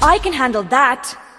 I can handle that.